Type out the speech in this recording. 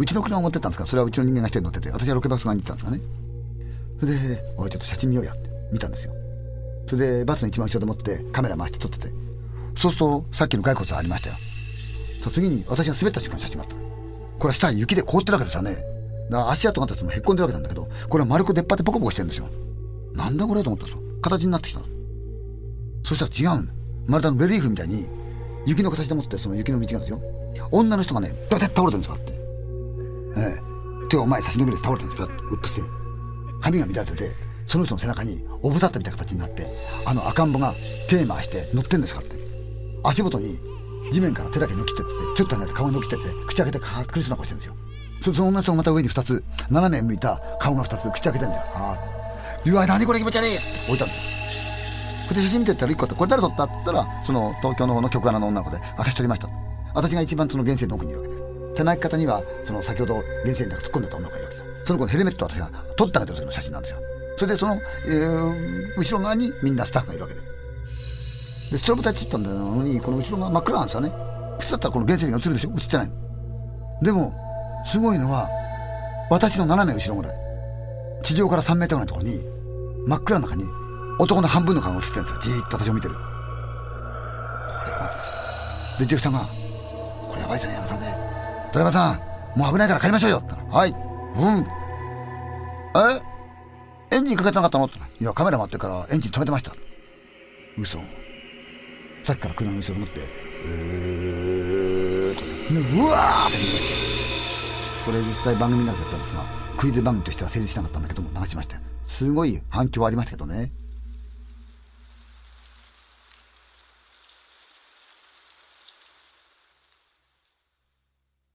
うちの車を持ってったんですか？それはうちの人間が一人乗ってて私はロケバス側に行ったんですかね？それで「おいちょっと写真見ようや」って見たんですよ。それでバスの一番後ろで持ってカメラ回して撮ってて。そうするとさっきの骸骨はありましたよ。と次に私が滑った瞬間の写真があったこれは下雪で凍ってるわけですよね。だから足跡があったともへっこんでるわけなんだけどこれは丸く出っ張ってポコポコしてるんですよ。なんだこれと思ったと形になってきたそしたら違うんまるであのレリーフみたいに雪の形でもってその雪の道がですよ。女の人がねどうやって倒れてるんですかってええ手を前差し伸べて倒れてるんですよ。うっ屈して。髪が乱れててその人の背中におぶさったみたいな形になってあの赤ん坊が手回して乗ってんですかって。足元に地面から手だけ抜きってってちょっと離れて顔が抜きってて口開けてか苦しそうな顔してるんですよ。その女の人がまた上に2つ斜め向いた顔が2つ口開けてるんだよ。ああうわ何これ気持ち悪いっって置いたんですよ。これで写真見てたら1個あってこれ誰撮った？って言ったらその東京の方の局アナの女の子で私撮りました。私が一番その原生の奥にいるわけで。手前方にはその先ほど原生に突っ込んでた女がいるわけですその子のヘルメットを私が撮ってあげてるの写真なんですよ。それでその、えー、後ろ側にみんなスタッフがいるわけで。でストロボ隊撮ったんだのにこの後ろが真っ暗なんですよね。普通だったらこの原生が映るでしょ？映ってないでもすごいのは私の斜め後ろぐらい。地上から3メートルぐらいのところに真っ暗な中に男の半分の顔が映ってるんですよ。じーっと私を見てる。これはでディレクターが「これやばいじゃん矢田さんねドライバさんもう危ないから帰りましょうよ」って言ったら「はい。うん。え？エンジンかけてなかったの?」って。いやカメラ回ってからエンジン止めてました」嘘。さっきから車の後ろ持って「えー」と。ねうわーってこれ実際番組になかったんですがクイズ番組としては成立しなかったんだけども流しましたすごい反響ありましたけどね。